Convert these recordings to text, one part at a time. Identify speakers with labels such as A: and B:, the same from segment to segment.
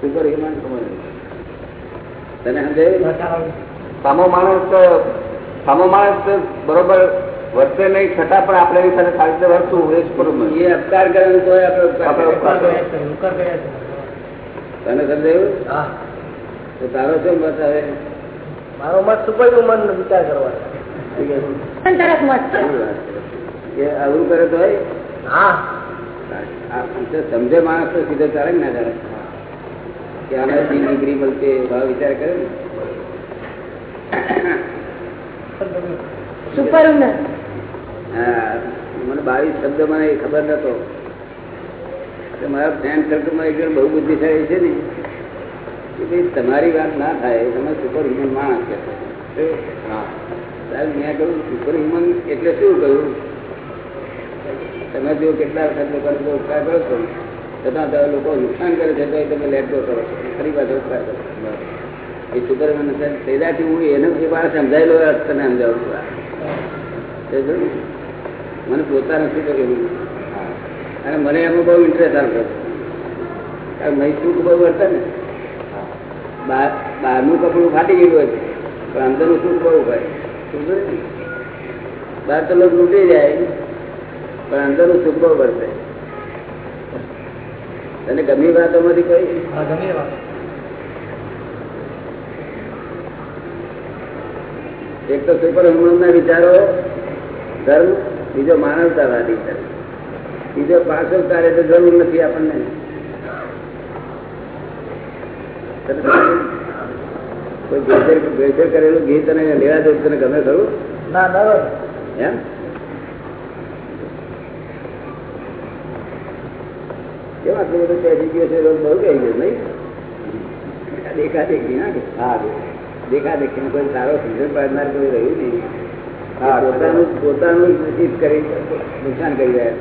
A: Super human તને સમજાયું? સામો માણસ સામો માણસ બરોબર વર્તે નહીં છતાં પણ આપણે એની સાથે સારી રીતે વર્તવું એ જ બરોબર એ અપકાર કરે તો આપણે તને સમજાયું? તો તારો શું મત આવે
B: મારો મત સુપર હ્યુમન વિચાર કરવા
C: તરફ મત. છે
A: આવું કરે તો
B: હા.
A: સમજે માણસ તો સીધો ચાલે ના ચાલે? કે આનાથી ડિગ્રી મળશે એવા વિચાર કર્યો ને? હા મને બાવીસ શબ્દ મને ખબર નતો. મારા ફ્રેન્ડ સર્કલમાં એક બહુ બુદ્ધિશાળી છે ને કે ભાઈ તમારી વાત ના થાય તમે સુપર હ્યુમન માણસ કે સાહેબ મેં કહ્યું સુપર હ્યુમન એટલે શું કહ્યું? તમે જો કેટલા વખત લોકોને ઉપકાર કરો છો? છતાં તમે લોકો નુકસાન કરે છે તો તમે લેટ ગો કરો છો. ફરી પાછો ઉપકાર કરો. એ સુપર હ્યુમન પેલાથી હું એને એ વાત સમજાયેલો અર્થ તને સમજાવું. છું મને પોતા નથી મને કેવું? અને મને એમાં બહુ ઇન્ટરેસ્ટ આવતો કારણ મેં સુખ બહુ હતા ને. બહાર બહારનું કપડું ફાટી ગયું હોય. પણ અંદરનું સુખ બહુ હોય? બહાર તો લોકો લૂંટી જાય, પણ અંદરનું સુખ બહુ વર્તે તને ગમી વાતોમાંથી કોઈ?
B: હા
A: એક તો સુપર હ્યુમનના વિચારો ધર્મ બીજો માનવતાવાદી ધર્મ બીજો પાછળ કાર્ય તો જરૂર નથી આપણને. કોઈ ભેળસેળ કરેલું ઘી તને લેવા દે તને ગમે ખરું?
B: ના ના
A: એમ? કેમ આટલું બધું બેસી ગયો છે રોજ બહુ કહી ગયો નહીં? દેખા દેખી ના કે? હા દેખા દેખી કોઈ સારો સિઝન પાડનાર કોઈ રહ્યું નહીં. હા પોતાનું પોતાનું નસીબ કરી નુકસાન કરી રહ્યા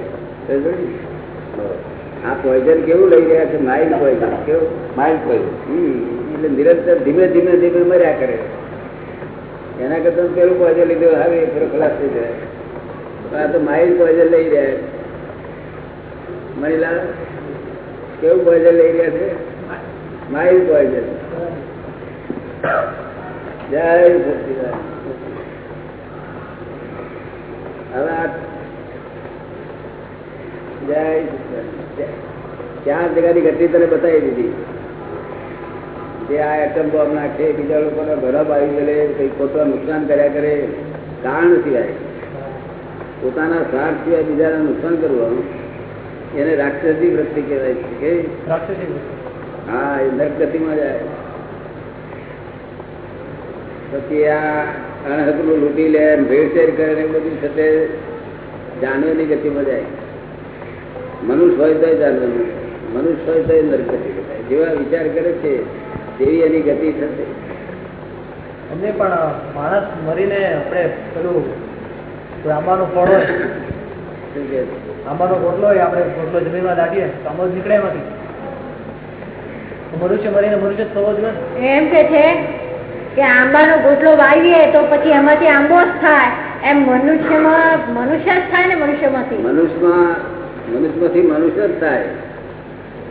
A: આ પોઈઝન કેવું લઈ રહ્યા છે? માઇલ્ડ પોઈઝન કેવું? માઇલ્ડ પોઈઝન એટલે નિરંતર ધીમે ધીમે ધીમે મર્યા કરે. એના કરતા પેલું પોઈઝન લીધું હવે ફરો ખલાસ થઈ જાય. આ તો માઇલ્ડ પોઈઝન લઈ રહ્યા મણીલાલ કેવું પોઈઝન લઈ રહ્યા છે? માઇલ્ડ પોઈઝન જય સચિદાન જગાની ઘટની તને બતાવી દીધી? જે આ એટમ બોમ્બ નાખે, બીજા લોકોને ગરબ આવી ગયેલે કઈ ખોટો નુકસાન કર્યા કરે કારણ સિવાય. પોતાના સ્વાર્થ સિવાય બીજાને નુકસાન કરવાનું. એને રાક્ષસી વૃત્તિ કહેવાય છે કે
B: રાક્ષસી
A: હા એ નરગતિમાં જાય. પછી આ અણહકલું લૂંટી લે ભેળસેળ કરે ને બધું સાથે જાનવરની ગતિમાં જાય. મનુષ્ય હોય તો જાનવરની મનુષ્ય હોય તો નરગતિ જેવા વિચાર કરે છે તેવી એની ગતિ થશે.
B: એમને પણ માણસ મરીને આપણે પેલું કોઈ ફળો હોય?
A: શું કહે
B: ગોટલો હોય આપણે ગોટલો જમીનમાં દાટીએ તો આંબો નીકળે એમાંથી. મનુષ્ય મરીને મનુષ્ય થવો જ
C: એમ કે છે કે આંબાનો ગોટલો વાવીએ તો પછી એમાંથી આંબો જ થાય. એમ મનુષ્યમાં મનુષ્ય જ થાય ને મનુષ્યમાંથી?
A: મનુષ્યમાં મનુષ્યમાંથી મનુષ્ય જ થાય.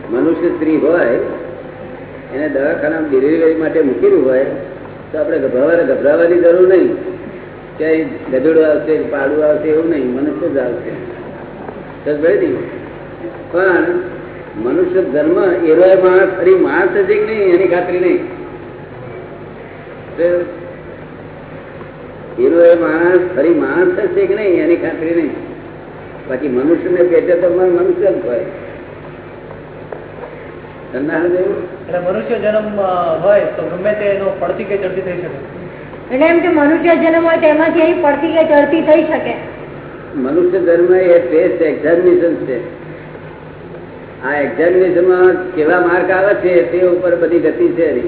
A: મનુષ્ય સ્ત્રી હોય એને દવાખાના ડિલિવરી માટે મૂકેલું હોય તો આપણે ગભરાવા ગભરાવાની જરૂર નહીં. કે અહીં ગધેડું આવશે પાડું આવશે એવું નહીં. મનુષ્ય જ આવશે? પણ મનુષ્ય ધર્મ એરો માણસ ફરી માણસ છે કે નહીં એની ખાતરી નહીં. એનો એ માણસ ફરી માણસ છે કે નહીં એની ખાતરી નહીં. બાકી મનુષ્યને પેટે તો મનુષ્ય જ હોય.
B: એટલે મનુષ્ય જન્મ હોય તો ગમે તે એનો પડતી કે ચડતી થઈ શકે.
C: એટલે એમ કે મનુષ્ય જન્મ હોય તેમાંથી અહીં પડતી કે ચડતી થઈ શકે.
A: મનુષ્ય ધર્મ એ ટેસ્ટ એક્ઝામિનેશન છે. આ એક્ઝામિનેશનમાં કેવા માર્ક આવે છે તે ઉપર બધી ગતિ છે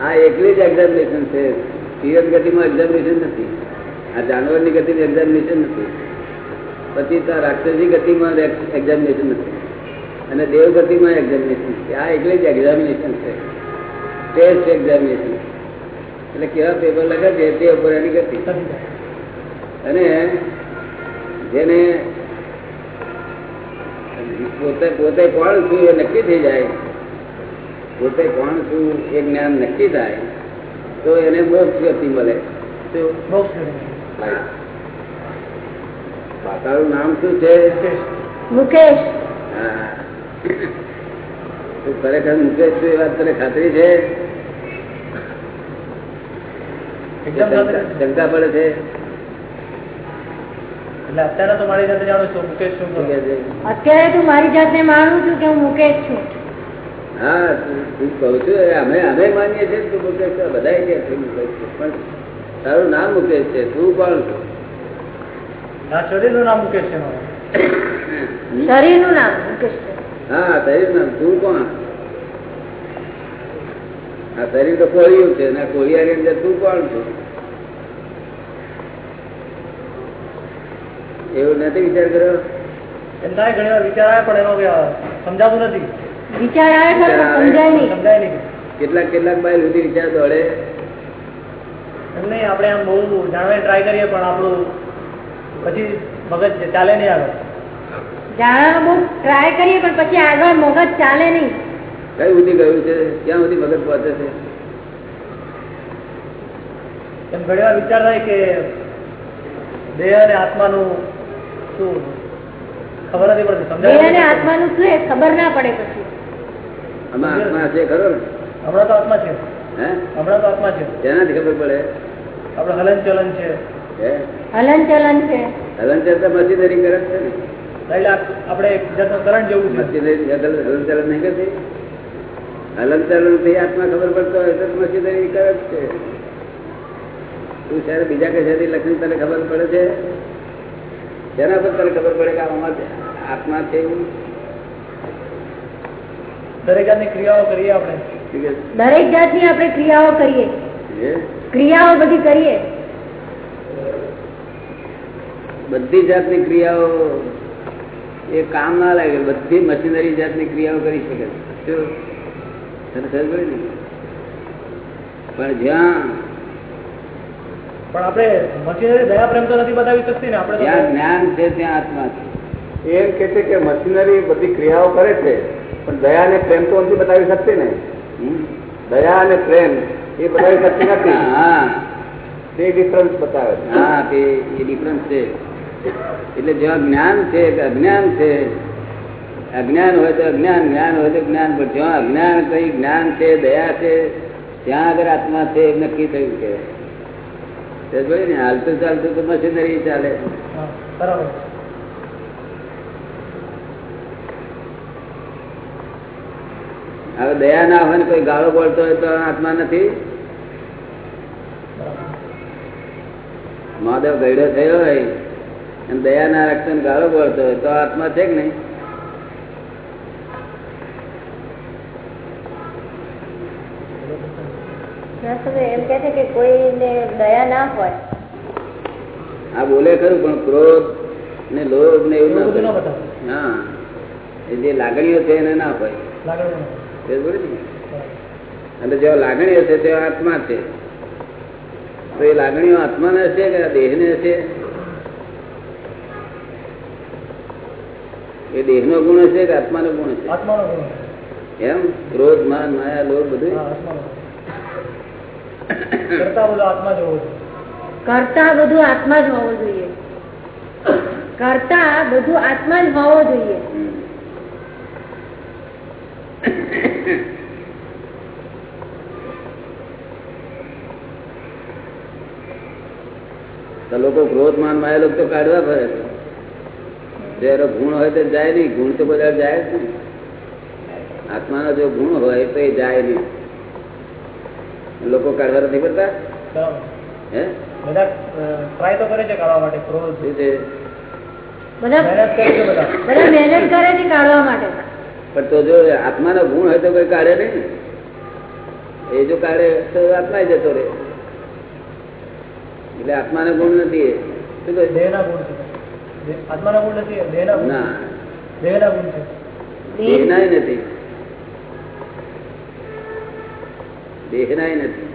A: આ એકલી જ એક્ઝામિનેશન છે. તિરક ગતિમાં એક્ઝામિનેશન નથી. આ જાનવરની ગતિમાં એક્ઝામિનેશન નથી. પછી તો રાક્ષસી ગતિમાં એક્ઝામિનેશન નથી. અને દેવ ગતિમાં એક્ઝામિનેશન છે આ એકલી જ એક્ઝામિનેશન છે. ટેસ્ટ એક્ઝામિનેશન એટલે કેવા પેપર લખે છે તે ઉપર એની ગતિ. અને જેને પોતે પોતે કોણ છું એ નક્કી થઈ જાય. પોતે કોણ છું એ જ્ઞાન નક્કી થાય. તો એને મોક્ષ ગતિ મળે. પાતાળું નામ શું છે?
C: મુકેશ.
A: હા. તું ખરેખર મુકેશ છું એ વાત તને ખાતરી છે. શંકા પડે છે?
B: અત્યારે તો મારી જાતે જાણું છું મુકેશ શું
A: કે છે.
C: અત્યારે તો મારી જાતને માનું છું કે હું મુકેશ છું.
A: હા તું તું કહું છું અમે અમે માનીએ છીએ તું મુકેશ છે બધા કે છે મુકેશ છે પણ તારું નામ મુકેશ છે તું કોણ છું?
B: આ શરીરનું નામ મુકેશ છે મારું.
C: શરીરનું નામ મુકેશ છે.
A: હા શરીર નામ તું કોણ? આ શરીર તો કોળિયું છે ને કોળિયાની અંદર તું કોણ છું? એવું નથી વિચાર કર્યો.
B: એમ ઘણી વાર વિચાર આવે પણ એનો સમજાતું નથી.
C: વિચાર આવે. સમજાય નહીં.
B: સમજાય નહીં.
A: કેટલાક કેટલાક બાય સુધી વિચાર દોડે.
B: એમ નહીં આપણે આમ બહુ જાણવાની ટ્રાય કરીએ પણ આપણું પછી મગજ ચાલે નહીં આગળ.
C: જાણવાનો બહુ ટ્રાય કરીએ પણ પછી આગળ મગજ ચાલે નહીં.
A: કઈ સુધી ગયું છે? ક્યાં સુધી મગજ પહોંચે છે?
B: એમ ઘણી વાર વિચાર થાય કે દેહ અને આત્માનું શું ખબર નથી પડતી સમજાય
C: આત્માનું શું ખબર ના પડે પછી.
A: આમાં આત્મા છે ખરો ને?
B: હમણાં તો આત્મા છે. હમણાં તો આત્મા છે.
A: તેનાથી ખબર પડે?
B: આપણે હલન ચલન છે.
C: હલન ચલન છે.
A: હલન ચલન મશીનરી કરે છે ને?
B: એટલે આ- આપણે એક જાતનું કરંટ જેવું છે.
A: મશીનરી હલન ચલન નહીં કરતી? હલન ચલનથી આત્મા ખબર પડતો હોય તો મશીનરી કરે છે. તું ત્યારે બીજા કઈ લખી તને ખબર પડે છે? તેના પર તને ખબર પડે કે આમાં આત્મા છે એવું?
B: દરેક જાતની ક્રિયાઓ કરીએ આપણે.
C: દરેક જાતની આપણે ક્રિયાઓ કરીએ. ક્રિયાઓ બધી કરીએ.
A: બધી જાતની ક્રિયાઓ એ કામ ના લાગે. બધી મશીનરી જાતની ક્રિયાઓ કરી શકે? પણ જ્યાં
B: પણ આપણે મશીનરી દયા પ્રેમ તો નથી બતાવી શકતી ને આપણે ત્યાં
A: જ્ઞાન છે ત્યાં આત્મા છે.
D: એમ કે છે કે મશીનરી બધી ક્રિયાઓ કરે છે પણ દયા ને પ્રેમ તો નથી બતાવી શકતી ને. દયા અને પ્રેમ એ બતાવી શકતી નથી.
A: હા
D: તે ડિફરન્સ બતાવે છે.
A: હા તે એ ડિફરન્સ છે. એટલે જ્યાં જ્ઞાન છે કે અજ્ઞાન છે. અજ્ઞાન હોય તો અજ્ઞાન જ્ઞાન હોય તો જ્ઞાન પણ જ્યાં અજ્ઞાન કઈ જ્ઞાન છે દયા છે ત્યાં આગળ આત્મા છે એમ નક્કી થયું કે તે જોયું ને હાલતું ચાલતું તો મશીનરી ચાલે.
B: બરાબર.
A: હવે દયા ના હોય ને કોઈ ગાળો બોલતો હોય તો આત્મા નથી. મહાદેવ ગયડો થયો હોય અને દયા ના રાખતો ગાળો બોલતો હોય તો આત્મા છે કે નહીં
C: ત્યાં સુધી એમ કે છે કે કોઈને દયા ના હોય.
A: આ બોલે ખરું પણ ક્રોધ ને લોભ ને એવું ના
B: ન
A: હા એ જે લાગણીઓ છે એને ના હોય. ને અને જે લાગણીઓ છે તે આત્મા છે. તો એ લાગણીઓ આત્માને હશે કે દેહને હશે એ દેહનો ગુણ હશે કે આત્માનો ગુણ હશે
B: આત્માનો
A: એમ? ક્રોધ માન માયા લોભ બધું
B: કરતા બધો આત્મા જ હોવો જોઈએ.
C: કરતા બધું આત્મા જ હોવો જોઈએ. કરતા બધું આત્મા જ હોવો જોઈએ.
A: લોકો ક્રોધ માન માયા લોકો તો કાઢવા ફરે છે. જો ગુણ હોય તો જાય નહીં ગુણ તો બધા જાય જ નહીં. આત્માનો જો ગુણ હોય તો એ જાય નહીં. લોકો કાઢવા નથી પડતા? હે?
B: બધા ટ્રાય તો કરે છે કાઢવા માટે ક્રોધ
A: છે?
C: બધા
B: મહેનત કરે છે બધા.
C: બધા મહેનત કરે છે કાઢવા માટે.
A: પણ તો જો આત્માનો ગુણ હોય તો કોઈ કાઢે નહીં. એ જો કાઢે તો આત્મા જતો રહે. એટલે આત્માનો ગુણ નથી એ.
B: દેહના ગુણ છે. આત્માના ગુણ નથી દેહના ગુણ
A: ના.
B: દેહના ગુણ છે.
A: દેહનાય નથી. દેહનાય નથી.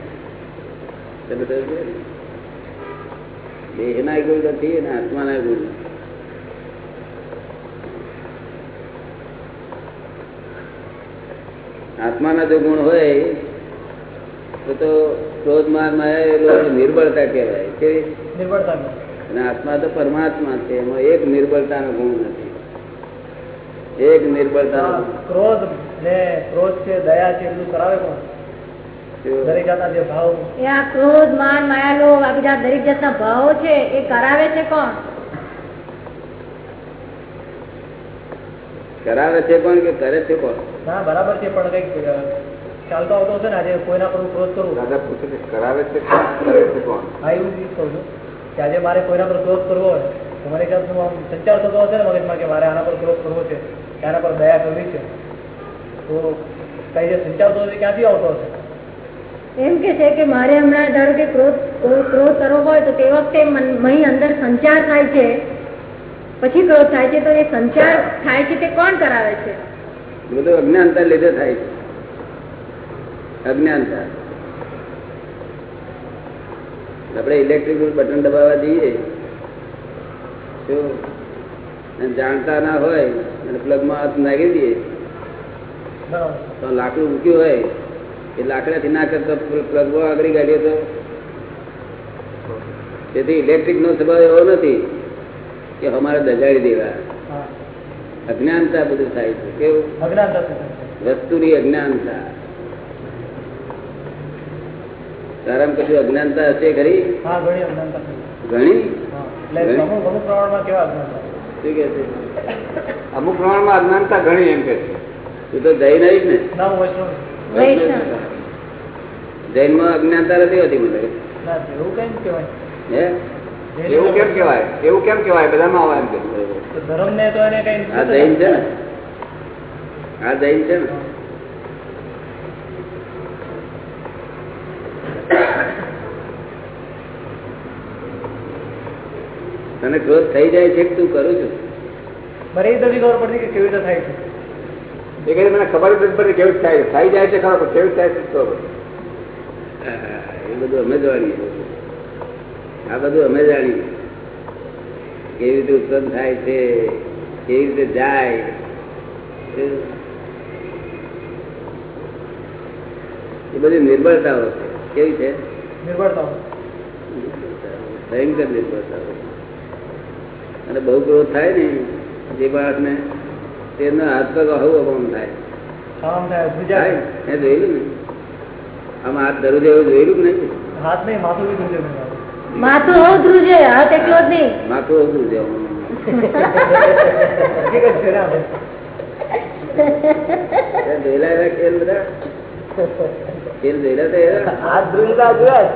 A: દેહનાય ગુણ નથી અને આત્માના ગુણ. આત્માના જો ગુણ હોય તો તો ક્રોધ માનમાં નિર્બળતા કહેવાય. કે
B: નિર્બળતા
A: અને આત્મા તો પરમાત્મા છે એમાં એક નિર્બળતાનો ગુણ નથી. એક
B: નિર્બળતા ક્રોધ ને ક્રોધ છે દયા છે એટલું કરાવે કોણ. દરેક જાતના જે ભાવ.
C: એ ક્રોધ માન માયા લોભ આ બધા દરેક જાતના ભાવો છે એ કરાવે છે કોણ?
A: કરાવે છે કોણ કે કરે છે કોણ?
B: ના બરાબર છે પણ કંઈક ચાલતો આવતો હશે ને આજે કોઈના પર ક્રોધ કરું?
D: દાદા પૂછે છે કરાવે છે કોણ? કરે છે કોણ?
B: હા એવું જ કહું છું. કે આજે મારે કોઈના પર ક્રોધ કરવો હોય તો મને શું આમ સંચાર થતો હશે ને મગજમાં કે મારે આના પર ક્રોધ કરવો છે કે આના પર દયા કરવી છે તો કઈ જે સંચાર થતો હશે ક્યાંથી આવતો હશે?
C: એમ કે છે કે મારે હમણાં ધારો કે ક્રોધ ક્રોધ કરવો હોય તો તે વખતે મહી અંદર સંચાર થાય છે. પછી ક્રોધ થાય છે તો એ સંચાર થાય છે તે કોણ કરાવે છે?
A: બધું અજ્ઞાનતા લીધે થાય છે. અજ્ઞાનતા. આપણે ઇલેક્ટ્રિક બટન દબાવવા જઈએ તો જાણતા ના હોય અને પ્લગમાં હાથ નાખી દઈએ તો લાકડું મૂક્યું હોય એ લાકડાથી ના કરતો પ્લગમાં આગળ કાઢીએ તો તેથી ઇલેક્ટ્રિક નો સ્વભાવ એવો નથી કે અમારે દજાડી દેવા. અજ્ઞાનતા બધું થાય છે. કેવું. વસ્તુની અજ્ઞાનતા. તારામ કશું અજ્ઞાનતા હશે ખરી?
B: ઘણી
A: ઘણી?
B: અમુક પ્રમાણમાં કેવા અજ્ઞાનતા
D: ઘણી એમ કે છે.
A: તું તો જઈ નહીં ને?
B: ના હું વૈષ્ણવ.
C: વૈષ્ણવ.
A: જૈનમાં અજ્ઞાનતા નથી હોતી મને.
B: એવું કઈ કહેવાય?
D: એવું કેમ કેવાય એવું કેમ કેવાય બધામાં આવે એમ કે.
B: ધર્મ ને તો એને કઈ
A: આ જૈન છે ને? આ જૈન છે ને? તને ક્રોધ થઈ જાય છે તું કરું છું?
B: મને એ તો ખબર પડતી કે કેવી રીતે થાય છે.
D: એ કહે મને ખબર જ નથી કેવું થાય છે. થઈ જાય છે ખરો કેવું થાય છે તો
A: એ બધું અમે જાણીએ આ બધું અમે જાણીએ કેવી રીતે ઉત્પન્ન થાય છે કેવી રીતે જાય. એ બધી નિર્ભરતાઓ છે. કેવી છે?
B: નિર્બળતા
A: ભયંકર નિર્ભરતાઓ અને બહુ ગ્રોથ થાય ને જે માણસને તેનો હાથ પગ આવું અપમાન થાય. એ જોયેલું ને. આમ હાથ ધરું એવું જોયેલું કે નહીં?
B: હાથ નહીં માથું બી ધ્રુજે
C: માથું હોવું ધ્રુજે હાથ એટલો જ નહીં.
A: માથું
B: હોવું.
A: જોયેલા ખેલ બધા? ખેલ જોયેલા તો
B: હાથ ધ્રુજતા જોયા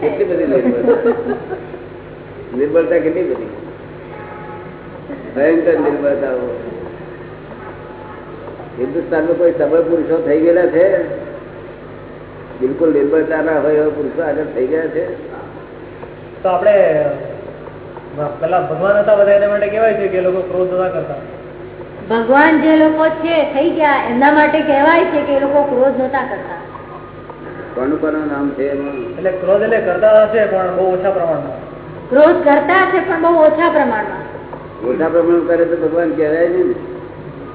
A: કેટલી બધી નિર્બળતા કેટલી બધી? ભયંકર નિર્બળતાઓ હિન્દુસ્તાનમાં કોઈ સબળ પુરુષો થઈ ગયેલા છે? બિલકુલ નિર્ભરતા ના હોય એવા પુરુષો આગળ થઈ ગયા છે?
B: તો આપણે પેલા ભગવાન હતા બધા એના માટે કહેવાય છે કે લોકો ક્રોધ નતા કરતા.
C: ભગવાન જે લોકો છે થઈ ગયા. એમના માટે કહેવાય છે કે એ લોકો ક્રોધ નતા કરતા.
A: કોનું કોનું નામ છે એમાં?
B: એટલે ક્રોધ એટલે કરતા હશે પણ બહુ ઓછા પ્રમાણમાં.
C: ક્રોધ કરતા હશે પણ બહુ ઓછા પ્રમાણમાં.
A: મોટા પ્રમાણ કરે તો ભગવાન કહેવાય નહીં ને.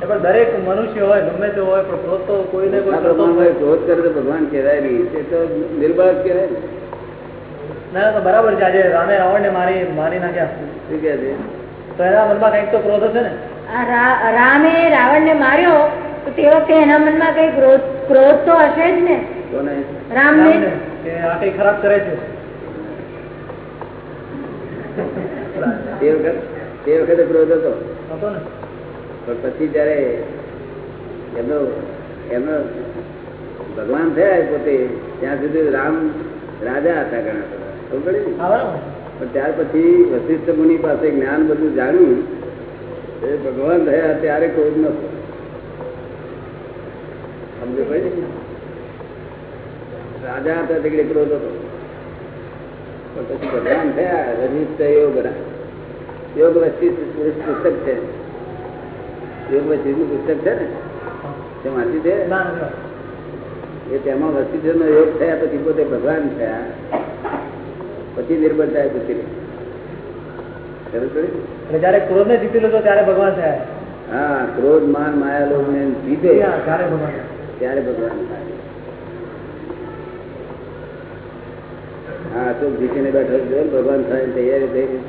B: પણ દરેક મનુષ્ય હોય ગમે તે હોય પણ ક્રોધ તો કોઈ
A: મોટા
B: કરતો જ હોય.
A: ક્રોધ કરે તો ભગવાન કહેવાય નહીં. તે તો નિર્બળ કહેવાય ના.
B: ના, તો બરાબર છે. આજે રામે રાવણ ને મારી મારી નાખ્યા.
A: શું કહે છે?
B: તો એના મનમાં કંઈક તો ક્રોધ હશે ને?
C: આ રા- રામે માર્યો તો તે વખતે એના મનમાં કઈ ક્રોધ ક્રોધ તો હશે જ ને?
A: કોને?
C: રામને?
B: રામને આ કઈ ખરાબ કરે છે.
A: તે વખત તે વખતે ક્રોધ હતો. પણ પછી જયારે એમનો એમનો ભગવાન થયા પોતે ત્યાં સુધી રામ રાજા હતા ઘણા બધા. પણ ત્યાર પછી વશિષ્ઠ મુનિ પાસે જ્ઞાન બધું જાણ્યું. એ ભગવાન થયા ત્યારે ક્રોધ નતો સમજો ભાઈ? રાજા હતા તે ક્રોધ હતો. પણ પછી ભગવાન થયા વશિષ્ઠ યોગ યોગ પુસ્તક છે. યોગનું પુસ્તક છે ને? તે વાંચ્યું છે? એ તેમાં વસ્તી નો યોગ થયા પછી પોતે ભગવાન થયા. પછી નિર્બળતા પૂછી
B: જયારે ક્રોધ ને જીતેલો લીધો ત્યારે ભગવાન થયા.
A: હા ક્રોધ માન માયા લોભ ને જીતે.
B: ત્યાં ભગવાન
A: ત્યારે ભગવાન થાય. હા અશોક જીતીને બેઠો ભગવાન થાય તૈયારી થઈ ગઈ.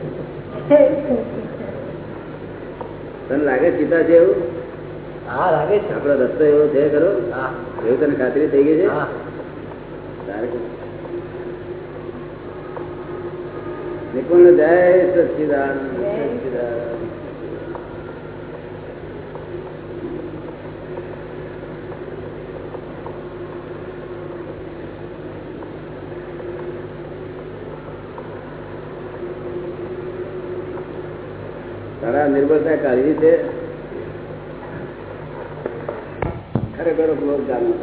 A: તને લાગે સીતા છે એવું?
B: હા લાગે છે.
A: આપડો રસ્તો એવો છે ખરો?
B: હા.
A: એવું તને ખાતરી થઈ ગઈ છે? નિપુણ જય સચિદાન સચ્ચિદાનંદ. નિર્ભરતા કાઢવી છે ખરેખર જાણવું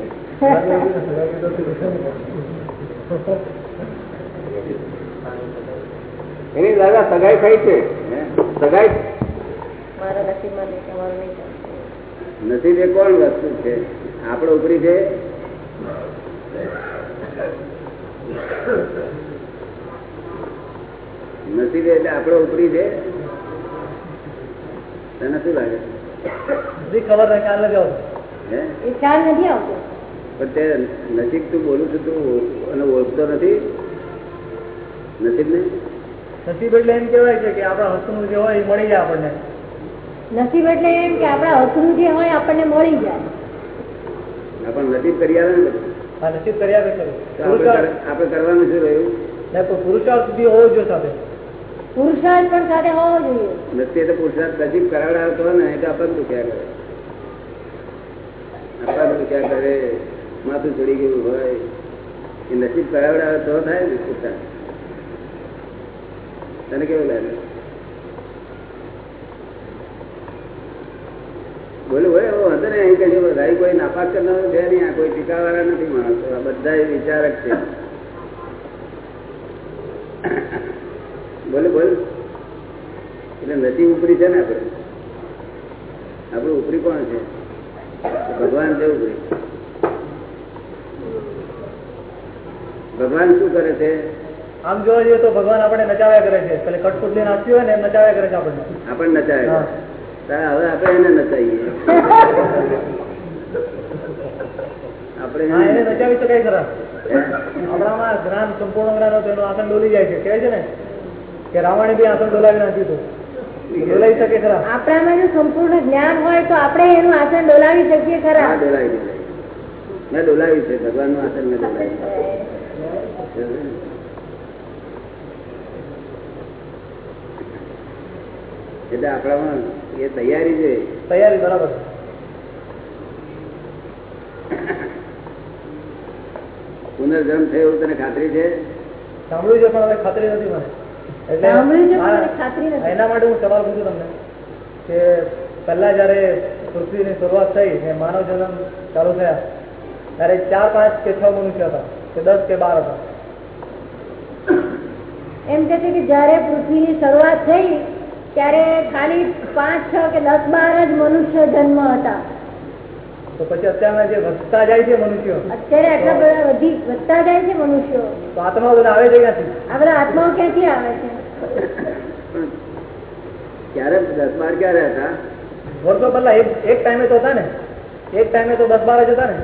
D: એની દાદા સગાઈ થઈ છે? સગાઈ?
A: નથી એ કોણ વસ્તુ છે? આપડે ઉપરી છે? નથી એટલે આપડે ઉપરી છે? તને શું લાગે?
B: ખબર નહીં કાલે જ આવશે
C: ખ્યાલ નથી આવતો.
A: પણ તે બોલું છું તું અને ઓળખતો નથી? નસીબ ને
B: નસીબ એટલે એમ કેવાય છે કે આપણા હસ્તનું જે હોય એ મળી જાય આપણને.
C: નસીબ એટલે એમ કે આપણા હસનું જે હોય આપણને મળી જાય.
A: આપણને નસીબ કરી આવે ને
B: નસીબ કરી આવે
A: તો આપણે કરવાનું શું રહ્યું?
B: પુરુષાર્થ સુધી હોવો જોઈએ સાથે.
C: પુરુષાર્થ પણ સાથે હોવો જોઈએ.
A: નથી તો પુરુષાર્થ નજીક કરાવડાવતો ને એટલે અપંગ દુખ્યા કરે. અપંગ દુખ્યા કરે, માથું ચડી ગયું હોય, એ નસીબ કરાવડાવે તો થાય ને પુરુષાર્થ. તને કેવું લાગે? બોલું હોય એવો હતો ને અહીં કહ્યું ભાઈ કોઈ નાપાક કરનારો છે નહીં, આ કોઈ ટીકાવાળા નથી માણસો, આ બધા વિચારક છે. બોલે બોલ એટલે નદી ઉપરી છે ને આપણે? આપણું ઉપરી કોણ છે? ભગવાન છે ઉપરી. ભગવાન શું કરે છે?
B: આમ જોવા જઈએ તો ભગવાન આપણે નચાવ્યા કરે છે. પેલે લઈને આપ્યું હોય ને એમ નચાવ્યા કરે છે આપણને.
A: આપણને નચાવે હવે આપણે એને નચાવીએ. આપણે
B: એને નચાવી શકાય ખરા.
A: હમણાં
B: આપણામાં જ્ઞાન સંપૂર્ણ જ્ઞાન એનું આસન ડોલી જાય છે. કહે છે ને? કે રાવણે બી આસન ડોલાવી નાખ્યું હતું. ડોલાવી શકે ખરા?
C: આપણામાં જો સંપૂર્ણ જ્ઞાન હોય તો આપણે એનું આસન ડોલાવી શકીએ ખરા?
A: ડોલાવી મેં ડોલાવી છે ભગવાનનું આસન મેં ડોલાવી એટલે આપણામાં એ તૈયારી છે.
B: તૈયારી બરાબર.
A: પુનર્જન્મ થયો એવું તને ખાતરી છે?
B: સાંભળ્યું છે પણ હવે ખાતરી નથી મને. એના માટે હું સવાલ પૂછું તમને કે પહેલા જયારે પૃથ્વીની શરૂઆત થઈ ને માનવ જન્મ ચાલુ થયા ત્યારે ચાર પાંચ કે છ મનુષ્ય હતા કે દસ કે બાર હતા.
C: એમ કે છે કે જયારે પૃથ્વીની શરૂઆત થઈ ત્યારે ખાલી પાંચ છ કે દસ બાર જ મનુષ્ય જન્મ હતા.
B: તો પછી અત્યારના જે વધતા જાય છે મનુષ્યો
C: અત્યારે આટલા બધા વધી વધતા જાય છે મનુષ્યો.
B: તો આત્મા બધા આવે છે ક્યાંથી?
C: આ બધા આત્માઓ ક્યાંથી આવે છે?
A: ક્યારે? દસ બાર ક્યારે હતા?
B: વર્ષો પહેલા એક એક ટાઈમે તો હતા ને. એક ટાઈમે તો દસ બાર જ હતા ને.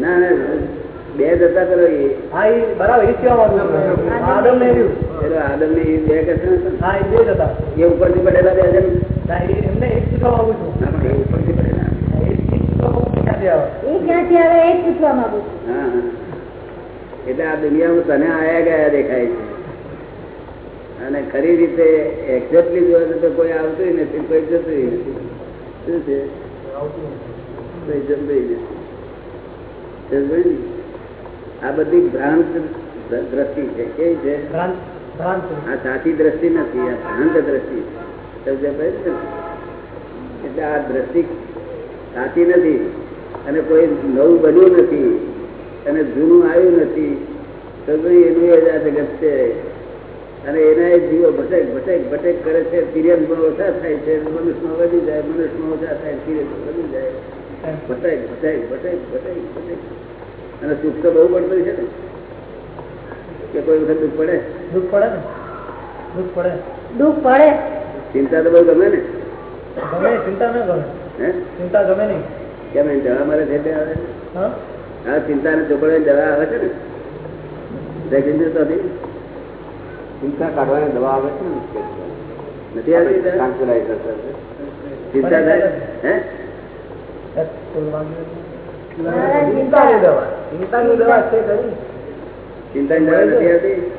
A: ના ના બે જતા કરો એ.
B: હા એ બરાબર એ જ કહેવા આદમ ને
A: પેલો આદમની બે કૃષ્ણ
B: હા એ બે જતા
A: એ ઉપરથી પડેલા બે જણ?
B: એમને એક પૂછવા માંગુ છું.
A: ના પણ એ ઉપરથી પડેલા.
B: એ ક્યાંથી આવે?
C: એ પૂછવા માંગુ છું.
A: હા. એટલે આ દુનિયામાં તને આયા ગયા દેખાય છે. અને ખરી રીતે એક્ઝેક્ટલી જોવા તો કોઈ આવતું નથી કોઈ જતું નથી. શું છે? કોઈ જતું નથી. આ બધી ભ્રાંત દ્રષ્ટિ છે કેવી છે. આ સાચી દ્રષ્ટિ નથી આ ભ્રાંત દ્રષ્ટિ? એટલે આ દ્રષ્ટિ સાચી નથી અને કોઈ નવું બન્યું નથી અને જૂનું આવ્યું નથી. તો એનું એ જ આ જગત છે. અને એના એ જીવો ભટક ભટક ભટક કરે છે તિર્યકમાં ઓછા થાય છે મનુષ્યમાં વધી જાય મનુષ્યમાં ઓછા થાય તિર્યકમાં વધી જાય. ભટક ભટક ભટક ભટક ભટક. અને સુખ તો બહુ પડતું છે ને કે કોઈ વખત દુઃખ પડે?
B: દુઃખ પડે ને? દુઃખ પડે.
C: દુઃખ પડે.
A: ચિંતા તો બહુ ગમે ને?
B: ગમે ચિંતા ન ગમે
A: હે?
B: ચિંતા ગમે નહીં.
A: કેમ એ દવા મારે છે આવે?
B: હા?
A: આ ચિંતા ને ચોપડે દવા આવે છે ને? સેકન્ડ તો હતી.
D: ચિંતા કાઢવાની દવા આવે છે
A: નથી ચિંતા.
B: દવા.
A: નથી આવતી?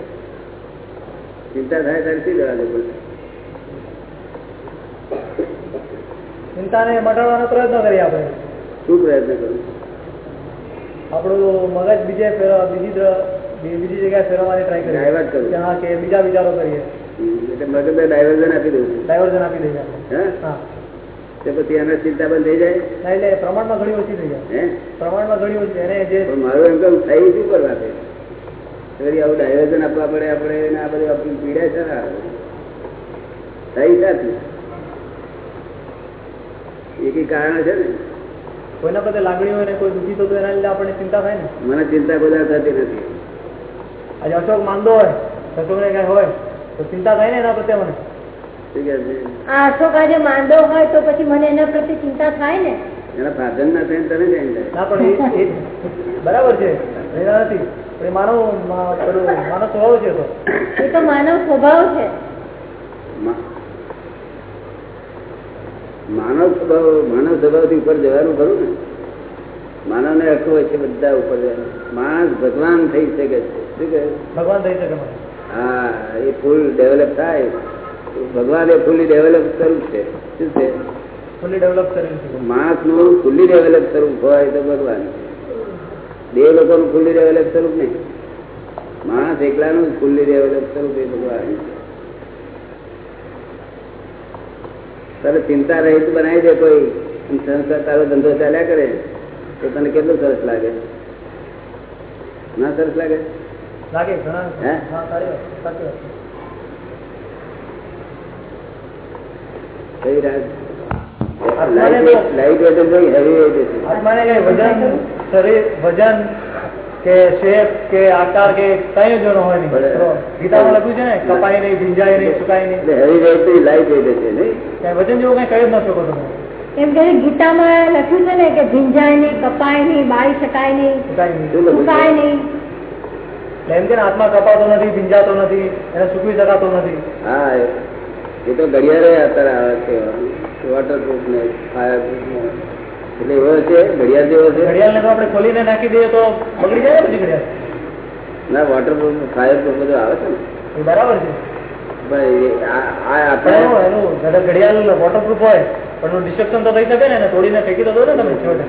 A: થાય ત્યારે શી દવા લેવું
B: ચિંતાને મટાડવાનો પ્રયત્ન કરીએ આપણે.
A: શું પ્રયત્ન કરું?
B: આપણું મગજ બીજે બીજી બીજી જગ્યાએ ફેરવવાની ટ્રાય કરીએ.
A: ડાયવર્ટ
B: કરું હા કે બીજા વિચારો કરીએ.
A: એટલે મગજને ડાયવર્ઝન આપી દઉં છું.
B: ડાયવર્ઝન આપી દઈએ.
A: હે?
B: હા.
A: તે પછી એને ચિંતા બંધ થઈ જાય?
B: ના, એટલે પ્રમાણમાં ઘણી ઓછી થઈ જાય.
A: હે?
B: પ્રમાણમાં ઘણી ઓછી. એને જે
A: મારું એમ કહું થઈ શું કરવા છે ફરી આવું ડાયવર્ઝન આપવા પડે આપણે એને આ બધું આપણી પીડા છે ને થઈ સાચું. એકી કારણ છે ને.
B: કોઈના બધા લાગણી હોય ને કોઈ દુઃખી થતું એના લીધે આપણને ચિંતા થાય ને.
A: મને ચિંતા બધા થતી નથી.
B: આજે અશોક માંદો હોય અશોકને કઈ હોય તો ચિંતા થાય ને એના પ્રત્યે મને?
C: અશોક આજે માંદો હોય તો પછી મને એના પ્રત્યે ચિંતા થાય ને?
A: એના ફાધર ના થઈને તને જાય.
B: ના પણ એ- એ બરાબર છે એના નથી. માનવ માનવ સ્વભાવ છે તો.
C: એ તો માનવ સ્વભાવ છે.
A: માનવ સ્વભાવ માનવ સ્વભાવથી ઉપર જવાનું ખરું ને? માનવ ને હક હોય છે બધા ઉપર જવાનું. માણસ ભગવાન થઈ શકે છે.
B: ભગવાન થઈ શકે
A: હા એ ફૂલ ડેવલપ થાય. ભગવાન એ ફૂલી ડેવલપ સ્વરૂપ છે. શું છે?
B: ફૂલી ડેવલપ કરેલું છે.
A: માણસનું ફૂલી ડેવલપ કરવું હોય તો ભગવાન. દેવ લોકો નું ફૂલી ડેવલપ સ્વરૂપ નહીં. માણસ એકલાનું ફૂલી ડેવલપ સ્વરૂપ એ ભગવાન તારે ચિંતા રહિત બનાવી દે કોઈ. સંસાર તારો ધંધો ચાલ્યા કરે તો તને કેટલું સરસ લાગે? ના સરસ લાગે?
B: લાગે તો- વજન કે શેપ કે આકાર કે કઈ જ હોય નહીં. ગીતામાં લખ્યું છે ને કપાય નહીં ભીંજાય નહીં સુકાય નહીં.
A: હેવી વેટથી લાઈટ વેટ છે નહીં?
B: વજન જેવું કઈ કહી જ ન શકો તમે.
C: એમ કે ગીતામાં લખ્યું છે ને કે ભીંજાય નહીં કપાય નહીં બાળી શકાય નહીં
B: સુકાય નહીં
A: શું લખ્યું
C: સુકાય
A: છે?
C: નહીં
B: એટલે એમ કે આત્મા કપાતો નથી ભીંજાતો નથી એને સૂકવી શકાતો નથી.
A: હા એ- એ તો ઘડિયાળે અત્યારે આવે છે. વોટરપ્રૂફ ને ફાયરપ્રૂફ ને. એટલે એવો છે ઘડિયાળ જેવો છે?
B: ઘડિયાળને તો આપણે ખોલીને નાખી દઈએ તો બગડી જાય પછી ઘડિયાળ.
A: ના વોટરપ્રૂફ ફાયરપ્રૂફ બધું આવે છે ને?
B: એ બરાબર છે.
A: પણ આ આ
B: એનું એનું ઘડિયાળ વોટરપ્રૂફ હોય પણ એનું ડિસ્ટ્રક્શન તો થઈ શકે ને તોડીને ફેંકી દો ને તમે છોટે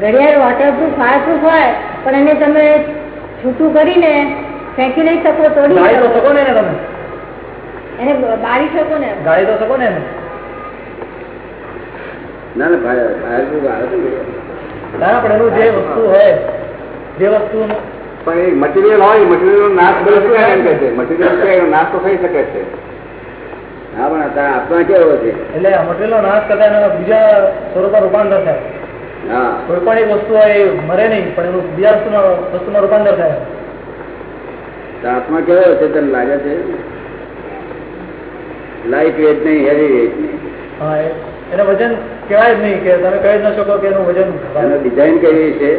C: ઘડિયાળ વોટરપ્રૂફ ફાયરપ્રૂફ હોય પણ એને તમે છૂટું કરીને ફેંકી નહીં શકો તોડી
B: ગાળી તો
C: શકો.
B: ને તમે?
C: એને બાળી શકો ને.
B: ગાળી તો શકો ને
A: ના ના ભાઈ ફાયરપ્રૂફ આવે છે ના
B: પણ એનું જે વસ્તુ હોય જે વસ્તુ
D: પણ એ મટીરિયલ હોય મટીરિયલ નો નાશ બધું શું એમ કે છે? મટીરિયલ નાશ તો થઈ શકે છે.
A: હા પણ આપણા કેવો છે?
B: એટલે મટીરિયલ નો નાશ કરતા એના બીજા સ્વરૂપમાં રૂપાંતર થાય. કોઈ પણ એક વસ્તુ હોય એ મરે નહીં પણ એનું બીજા વસ્તુમાં વસ્તુમાં રૂપાંતર થાય.
A: આત્મા કેવો છે તને લાગે છે? લાઈટ વેટ નહીં હેવી વેટ નહીં.
B: હા એને વજન કહેવાય જ નહીં કે તમે કહી જ ન શકો કે એનું વજન
A: એનો ડિઝાઇન કેવી છે?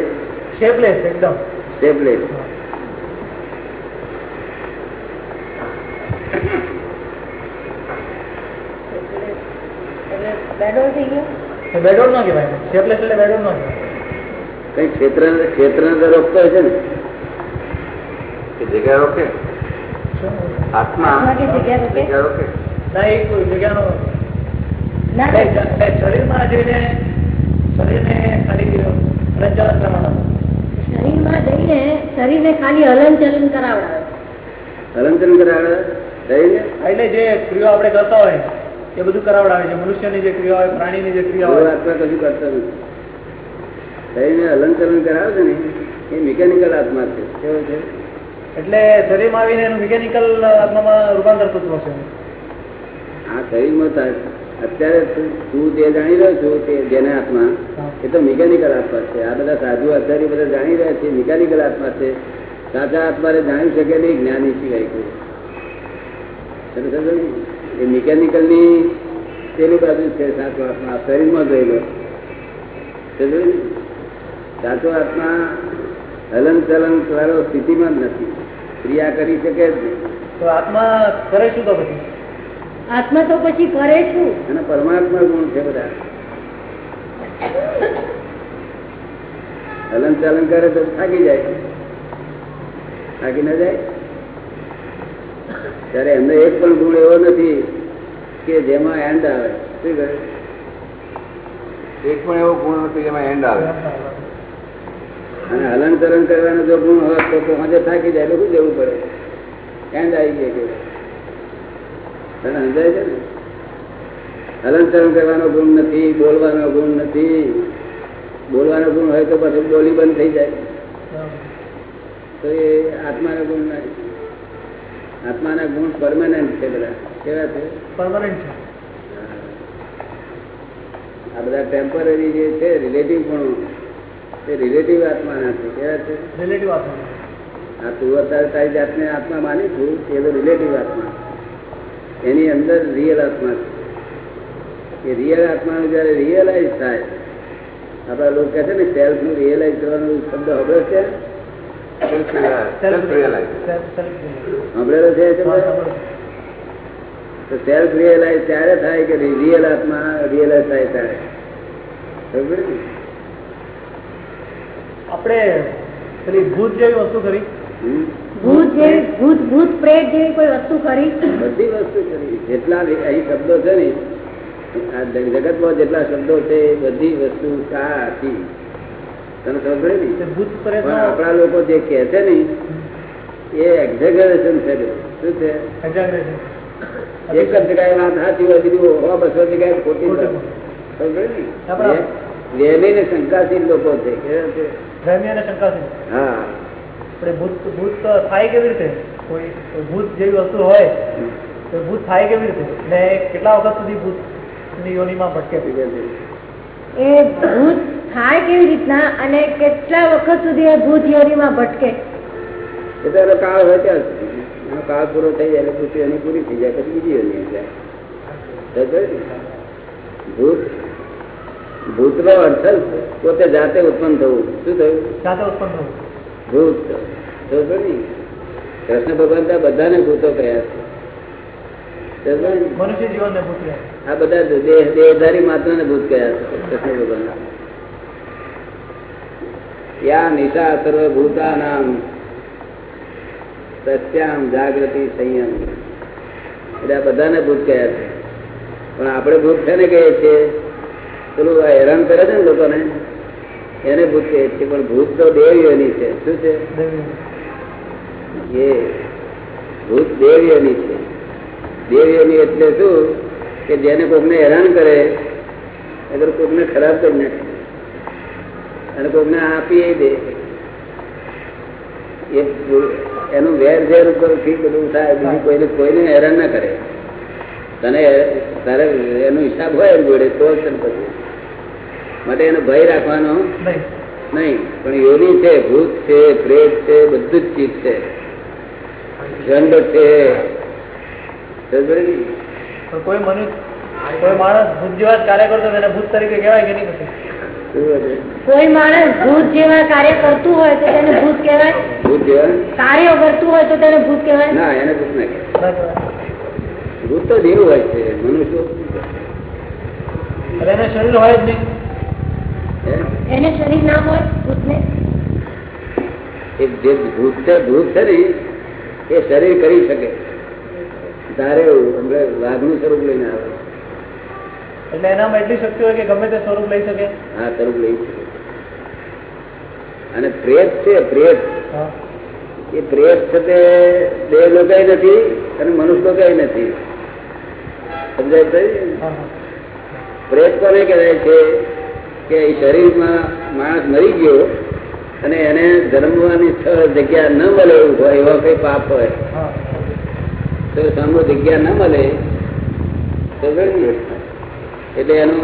B: શેપલેસ એકદમ.
A: સ્ટેપલેસ
C: એટલે બેડો થઈ ગયો?
B: બેડોળ ન કહેવાય શેપલેસ એટલે બેડોળ ન કહેવાય.
A: કઈ ક્ષેત્ર ક્ષેત્ર રોકતો છે ને?
D: કે જગ્યા રોકે? આત્મા
C: જગ્યા રોકે?
B: ના જગ્યાનો
C: ના
B: બે- બે શરીરમાં જઈને શરીરને ખાલી હલનચલન કરવાનું
C: શરીરમાં જઈને શરીરને ખાલી હલન ચલન કરાવડાવે.
A: હલનચલન કરાવે? રહીને
B: એટલે જે ક્રિયાઓ આપણે કરતા હોય એ બધું કરાવડાવે છે. મનુષ્યની જે ક્રિયા હોય પ્રાણીની જે ક્રિયા હોય.
A: આત્મા કશું કરતા નથી. શરીરને અલંકરણ કરાવે છે ને એ મિકેનિકલ આત્મા છે. કેવો છે.
B: એટલે શરીરમાં આવીને એનું મિકેનિકલ આત્મામાં રૂપાંતર થતું હશે.
A: હા શરીરમાં અત્યારે તું તું જે જાણી રહ્યો છું તે જેને આત્મા એ તો મિકેનિકલ આત્મા છે. આ બધા સાધુ અત્યારે બધા જાણી રહ્યા છે મિકેનિકલ આત્મા છે. સાચા આત્માને જાણી શકે નહીં જ્ઞાની સિવાય કોઈ? એ મિકેનિકલની પેલી બાજુ છે સાચો આત્મા. શરીરમાં જ રહેલો સમજ્યો ને? સાચો આત્મા હલન ચલન વાળો સ્થિતિમાં જ નથી. ક્રિયા કરી શકે જ નહીં.
B: તો આત્મા કરે શું તો પછી?
C: આત્મા તો પછી કરે શું?
A: અને પરમાત્મા ગુણ છે બધા. હલન ચલન કરે તો થાકી જાય. થાકી ન જાય? ત્યારે એમને એક પણ ગુણ એવો નથી કે જેમાં એન્ડ આવે. શું કહે?
D: એક પણ એવો ગુણ નથી જેમાં એન્ડ આવે.
A: અને હલન તરણ કરવાનો જો ગુણ હોત તો તો હજે થાકી જાય શું જવું પડે? એન્ડ આવી જાય કે તને સમજાય છે ને? હલન તરણ કરવાનો ગુણ નથી બોલવાનો ગુણ નથી. બોલવાનો ગુણ હોય તો પછી બોલી બંધ થઈ જાય. તો એ આત્માનો ગુણ નહીં આત્માના ગુણ પરમાનન્ટ છે બધા. કેવા છે?
B: પરમાનન્ટ છે.
A: આ બધા ટેમ્પરરી જે છે રિલેટિવ ગુણો તે રિલેટિવ આત્માના છે. કેવા છે?
B: રિલેટિવ આત્મા.
A: આ તું અત્યારે તારી જાતને આત્મા માની છું એ તો રિલેટિવ આત્મા એની અંદર રિયલ આત્મા છે. એ રિયલ આત્માનું જ્યારે રિયલાઇઝ થાય આપણા લોકો કહે છે ને સેલ્ફનું રિયલાઇઝ કરવાનો શબ્દ હબળો છે?
D: સેલ્ફ રિયલાઇઝ
A: ત્યારે થાય કે રિયલ આત્મા રિયલાઇઝ થાય ત્યારે.
B: આપણે પેલી ભૂત જેવી વસ્તુ કરી.
C: ભૂત જેવી ભૂત ભૂત પ્રેત જેવી કોઈ વસ્તુ કરી?
A: બધી વસ્તુ કરી. જેટલા અહીં શબ્દો છે ને આ જગતમાં જેટલા શબ્દો છે બધી વસ્તુ સાચી. તને ખબર પડે ને પણ આપણા લોકો જે કહે છે ને એ એક્ઝેગરેશન છે શું છે? એક જ જગ્યાએ ના સાચી હોય બીજું સો બસો જગ્યાએ ખોટી ખબર પડે ને?
B: આપણા-
A: ને શંકાશીલ લોકો છે. હા.
B: ભૂત ભૂત થાય કેવી રીતે? કોઈ ભૂત જેવી વસ્તુ હોય તો ભૂત થાય કેવી રીતે? ને કેટલા વખત સુધી ભૂતની યોનીમાં ભટકે?
C: એ ભૂત થાય કેવી રીતના અને કેટલા વખત સુધી એ ભૂત યોનીમાં ભટકે?
A: એ તો એનો કાળ હોય ત્યાં સુધી. એનો કાળ પૂરો થઈ જાય ભૂત એની પૂરી થઈ જાય પછી બીજી યોની જાય. ભૂત ભૂતનો અર્થ પોતે જાતે ઉત્પન્ન થવું. શું થયું?
B: સાથે ઉત્પન્ન થવું.
A: ભૂત? કૃષ્ણ ભગવાન બધાને ભૂતો કહ્યા છે. જીવન ને?
B: મનુષ્ય જીવનને ભૂત કહે
A: આ બધા દેહ દેહધારી માત્ર ને ભૂત કહ્યા છે? કૃષ્ણ ભગવાન યા નિશા સર્વ ભૂતાનામ સત્યામ જાગૃતિ સંયમ. એટલે આ બધાને ભૂત કહ્યા છે? પણ આપણે ભૂત છે ને કહીએ છીએ? પેલું હેરાન કરે છે ને લોકોને? એને ભૂત કહે છે પણ ભૂત તો દેવીઓની છે. શું છે? એ ભૂત દેવીઓની છે. દેવીઓની એટલે શું? કે જેને કોકને હેરાન કરે અગર કોકને ખરાબ કરી. નાખે અને કોકને આપી દે. એ એનું વેર ઝેર ઉપરથી બધું થાય બીજું કોઈને કોઈને હેરાન ના કરે. તને તારે એનો હિસાબ હોય એમ જોડે તો જ પછી માટે એનો ભય રાખવાનો
B: નહીં
A: પણ યોની છે ભૂત છે પ્રેત છે બધું જ ચીજ છે. દંડ છે.
B: કોઈ મનુષ્ય કોઈ માણસ ભૂત જેવા કાર્ય કરતો તો એને ભૂત તરીકે કહેવાય કે નહીં પછી?
C: કોઈ માણસ ભૂત જેવા કાર્ય કરતું હોય તો તેને ભૂત કહેવાય?
A: ભૂત જેવા
C: કાર્યો કરતું હોય તો તેને ભૂત કહેવાય?
A: ના એને ભૂત ના કહેવાય. ભૂત તો દેવ હોય છે મનુષ્ય
B: એને શરીર હોય જ નહીં.
C: એને શરીર ના હોય ભૂતને
A: એ જે ભૂત છે ભૂત છે ને એ શરીર કરી શકે. ધારે એવું વાઘનું સ્વરૂપ લઈને આવે.
B: એટલે એનામાં એટલી શક્તિ હોય કે ગમે તે સ્વરૂપ લઈ શકે?
A: હા સ્વરૂપ લઈ શકે. અને પ્રેત છે પ્રેત. એ પ્રેત છે તે દેવ લોકો નથી અને મનુષ્ય લોકો નથી. સમજાય. પ્રેત કોને કહેવાય છે કે એ શરીરમાં માણસ મરી ગયો અને એને જન્મવાની સ્થળ જગ્યા ન મળે એવું હોય એવા કઈ પાપ હોય. તો સામો જગ્યા ના મળે તો એટલે એનું